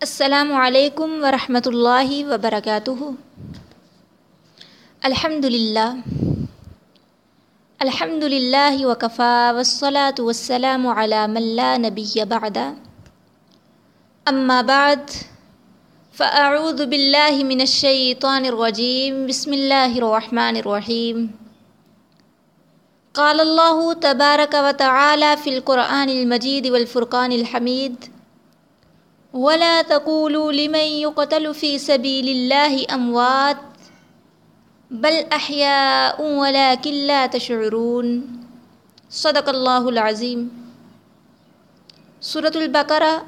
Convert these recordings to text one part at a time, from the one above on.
السلام علیکم ورحمۃ اللہ وبرکاتہ۔ الحمد للہ الحمد للہ وکفا والصلاة والسلام علی من لا نبی بعد۔ اما بعد، فاعوذ باللہ من الشیطان الرجیم۔ بسم اللہ الرحمن الرحیم۔ قال اللہ تبارک وتعالی فی القرآن المجید والفرقان الحمید۔ ولا تقولوا لمن يقتل في سبيل الله اموات بل احياء ولكن لا تشعرون. صدق اللہ العظیم. سورة البقرہ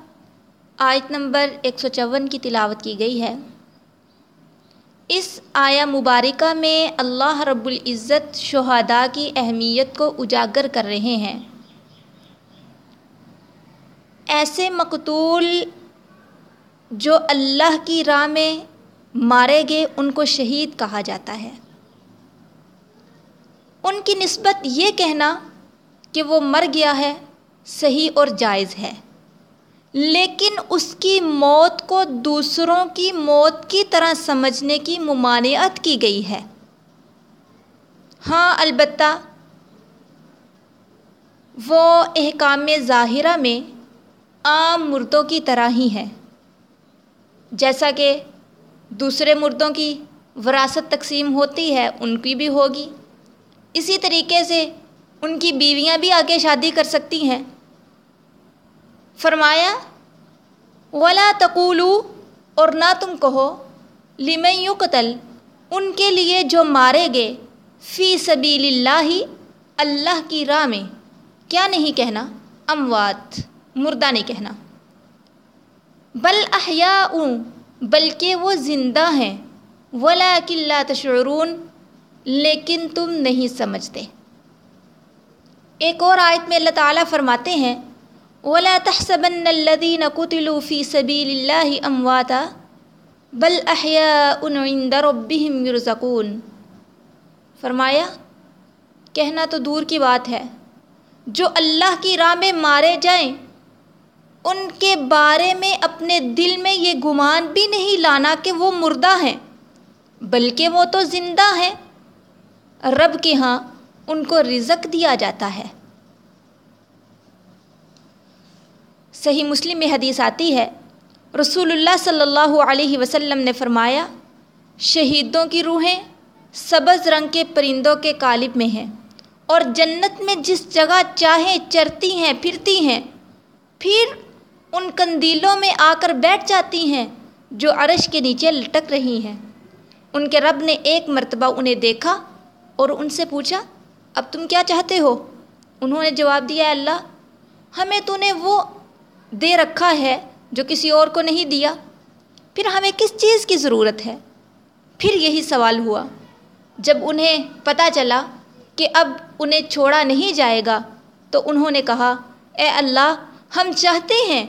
آیت نمبر 154 کی تلاوت کی گئی ہے۔ اس آیا مبارکہ میں اللہ رب العزت شہداء کی اہمیت کو اجاگر کر رہے ہیں۔ ایسے مقتول جو اللہ کی راہ میں مارے گئے، ان کو شہید کہا جاتا ہے۔ ان کی نسبت یہ کہنا کہ وہ مر گیا ہے، صحیح اور جائز ہے۔ لیکن اس کی موت کو دوسروں کی موت کی طرح سمجھنے کی ممانعت کی گئی ہے۔ ہاں البتہ وہ احکام ظاہرہ میں عام مردوں کی طرح ہی ہے۔ جیسا کہ دوسرے مردوں کی وراثت تقسیم ہوتی ہے، ان کی بھی ہوگی۔ اسی طریقے سے ان کی بیویاں بھی آگے شادی کر سکتی ہیں۔ فرمایا، ولا تقولو اور نہ تم کہو، لمن یقتل، ان کے لیے جو مارے گئے، فی سبیل اللہ اللہ کی راہ میں۔ کیا نہیں کہنا؟ اموات، مردہ نہیں کہنا۔ بل احیاء بلکہ وہ زندہ ہیں۔ ولیکن لا تشعرون، لیکن تم نہیں سمجھتے۔ ایک اور آیت میں اللہ تعالیٰ فرماتے ہیں، ولا تحسبن الذين قتلوا في سبيل الله امواتا، بل احياء عند ربهم فرمایا، کہنا تو دور کی بات ہے۔ جو اللہ کی راہ میں مارے جائیں ان کے بارے میں اپنے دل میں یہ گمان بھی نہیں لانا کہ وہ مردہ ہیں، بلکہ وہ تو زندہ ہیں۔ رب کے ہاں ان کو رزق دیا جاتا ہے۔ صحیح مسلم میں حدیث آتی ہے، رسول اللہ صلی اللہ علیہ وسلم نے فرمایا، شہیدوں کی روحیں سبز رنگ کے پرندوں کے قالب میں ہیں اور جنت میں جس جگہ چاہیں چرتی ہیں، پھرتی ہیں، پھر ان کندیلوں میں آ کر بیٹھ جاتی ہیں جو عرش کے نیچے لٹک رہی ہیں۔ ان کے رب نے ایک مرتبہ انہیں دیکھا اور ان سے پوچھا، اب تم کیا چاہتے ہو؟ انہوں نے جواب دیا اللہ، ہمیں تو نے وہ دے رکھا ہے جو کسی اور کو نہیں دیا۔ پھر ہمیں کس چیز کی ضرورت ہے؟ پھر یہی سوال ہوا۔ جب انہیں پتہ چلا کہ اب انہیں چھوڑا نہیں جائے گا، تو انہوں نے کہا، اے اللہ، ہم چاہتے ہیں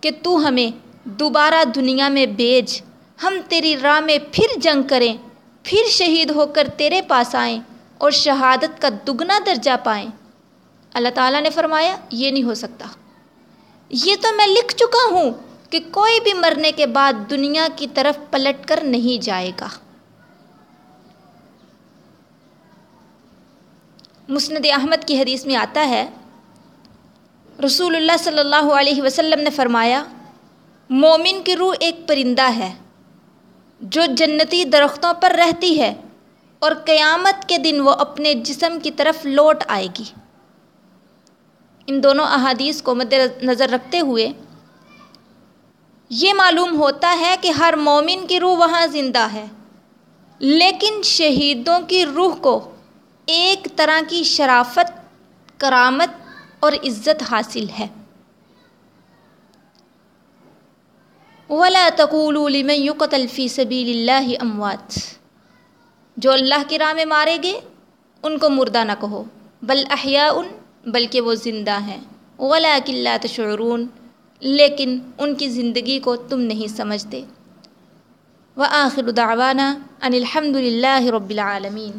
کہ تو ہمیں دوبارہ دنیا میں بیج ہم تیری راہ میں پھر جنگ کریں، پھر شہید ہو کر تیرے پاس آئیں اور شہادت کا دگنا درجہ پائیں۔ اللہ تعالیٰ نے فرمایا، یہ نہیں ہو سکتا۔ یہ تو میں لکھ چکا ہوں کہ کوئی بھی مرنے کے بعد دنیا کی طرف پلٹ کر نہیں جائے گا۔ مسند احمد کی حدیث میں آتا ہے رسول اللہ صلی اللہ علیہ وسلم نے فرمایا، مومن کی روح ایک پرندہ ہے جو جنتی درختوں پر رہتی ہے اور قیامت کے دن وہ اپنے جسم کی طرف لوٹ آئے گی۔ ان دونوں احادیث کو مد نظر رکھتے ہوئے یہ معلوم ہوتا ہے کہ ہر مومن کی روح وہاں زندہ ہے، لیکن شہیدوں کی روح کو ایک طرح کی شرافت، کرامت اور عزت حاصل ہے۔ ولا تقولوا لمن يقتل في سبيل الله اموات جو اللہ کی راہ میں مارے گئے، ان کو مردہ نہ کہو۔ بل احیاء بلکہ وہ زندہ ہیں۔ ولکن لا تشعرون۔ لیکن ان کی زندگی کو تم نہیں سمجھتے۔ وآخر دعوانا ان الحمد للہ رب العالمین